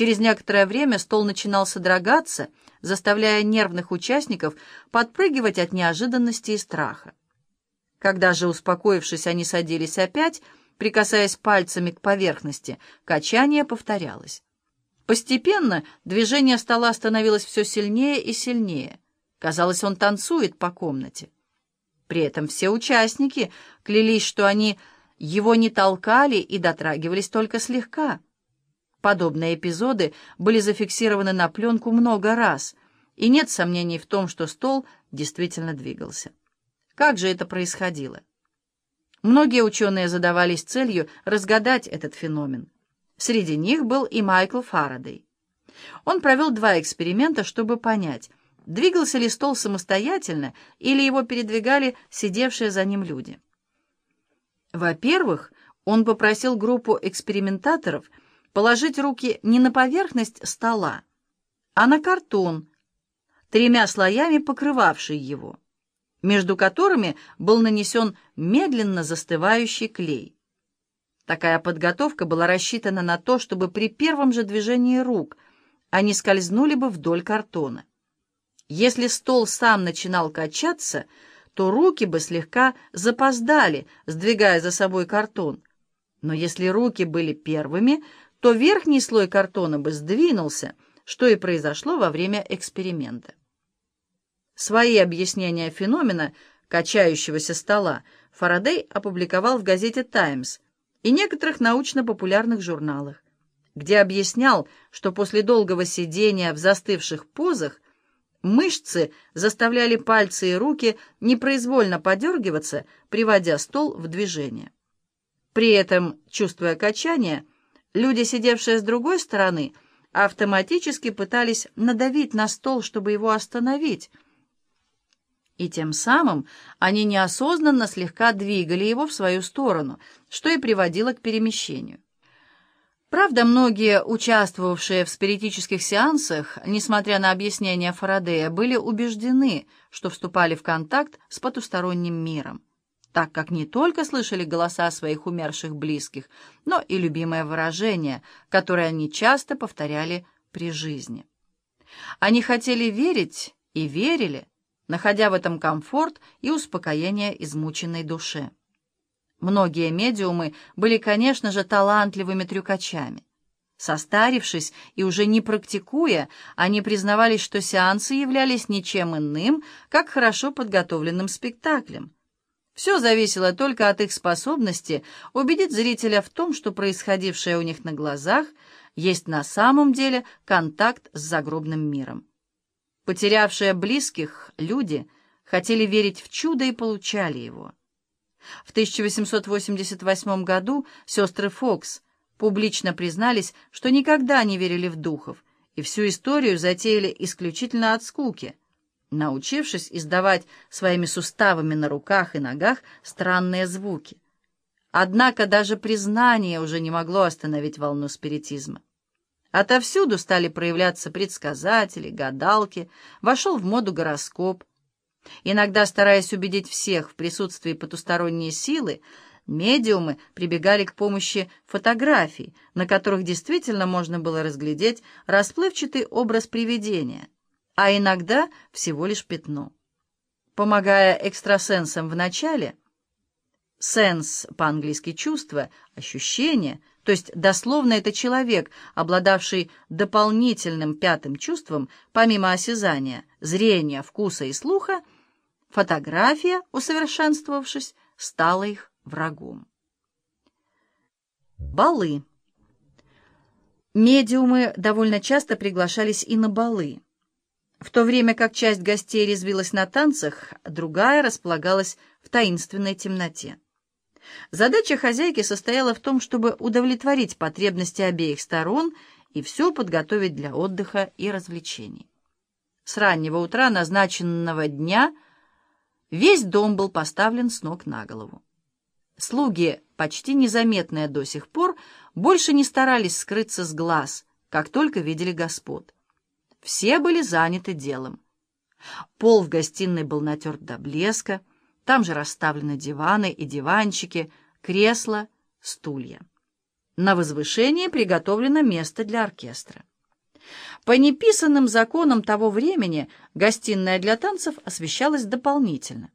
Через некоторое время стол начинал содрогаться, заставляя нервных участников подпрыгивать от неожиданности и страха. Когда же, успокоившись, они садились опять, прикасаясь пальцами к поверхности, качание повторялось. Постепенно движение стола становилось все сильнее и сильнее. Казалось, он танцует по комнате. При этом все участники клялись, что они его не толкали и дотрагивались только слегка. Подобные эпизоды были зафиксированы на пленку много раз, и нет сомнений в том, что стол действительно двигался. Как же это происходило? Многие ученые задавались целью разгадать этот феномен. Среди них был и Майкл Фарадей. Он провел два эксперимента, чтобы понять, двигался ли стол самостоятельно или его передвигали сидевшие за ним люди. Во-первых, он попросил группу экспериментаторов положить руки не на поверхность стола, а на картон, тремя слоями покрывавший его, между которыми был нанесен медленно застывающий клей. Такая подготовка была рассчитана на то, чтобы при первом же движении рук они скользнули бы вдоль картона. Если стол сам начинал качаться, то руки бы слегка запоздали, сдвигая за собой картон. Но если руки были первыми, то верхний слой картона бы сдвинулся, что и произошло во время эксперимента. Свои объяснения феномена качающегося стола Фарадей опубликовал в газете «Таймс», и некоторых научно-популярных журналах, где объяснял, что после долгого сидения в застывших позах мышцы заставляли пальцы и руки непроизвольно подергиваться, приводя стол в движение. При этом, чувствуя качание, люди, сидевшие с другой стороны, автоматически пытались надавить на стол, чтобы его остановить, и тем самым они неосознанно слегка двигали его в свою сторону, что и приводило к перемещению. Правда, многие, участвовавшие в спиритических сеансах, несмотря на объяснения Фарадея, были убеждены, что вступали в контакт с потусторонним миром, так как не только слышали голоса своих умерших близких, но и любимое выражение, которое они часто повторяли при жизни. Они хотели верить и верили, находя в этом комфорт и успокоение измученной душе. Многие медиумы были, конечно же, талантливыми трюкачами. Состарившись и уже не практикуя, они признавались, что сеансы являлись ничем иным, как хорошо подготовленным спектаклем. Все зависело только от их способности убедить зрителя в том, что происходившее у них на глазах есть на самом деле контакт с загробным миром. Потерявшие близких люди хотели верить в чудо и получали его. В 1888 году сестры Фокс публично признались, что никогда не верили в духов, и всю историю затеяли исключительно от скуки, научившись издавать своими суставами на руках и ногах странные звуки. Однако даже признание уже не могло остановить волну спиритизма. Отовсюду стали проявляться предсказатели, гадалки, вошел в моду гороскоп. Иногда, стараясь убедить всех в присутствии потусторонней силы, медиумы прибегали к помощи фотографий, на которых действительно можно было разглядеть расплывчатый образ привидения, а иногда всего лишь пятно. Помогая экстрасенсам в начале, сенс по-английски чувство, ощущение, то есть дословно это человек, обладавший дополнительным пятым чувством, помимо осязания, зрения, вкуса и слуха, фотография, усовершенствовавшись, стала их врагом. Балы. Медиумы довольно часто приглашались и на балы. В то время как часть гостей резвилась на танцах, другая располагалась в таинственной темноте. Задача хозяйки состояла в том, чтобы удовлетворить потребности обеих сторон и все подготовить для отдыха и развлечений. С раннего утра назначенного дня весь дом был поставлен с ног на голову. Слуги, почти незаметные до сих пор, больше не старались скрыться с глаз, как только видели господ. Все были заняты делом. Пол в гостиной был натерт до блеска, там же расставлены диваны и диванчики, кресла, стулья. На возвышении приготовлено место для оркестра. По неписанным законам того времени гостиная для танцев освещалась дополнительно.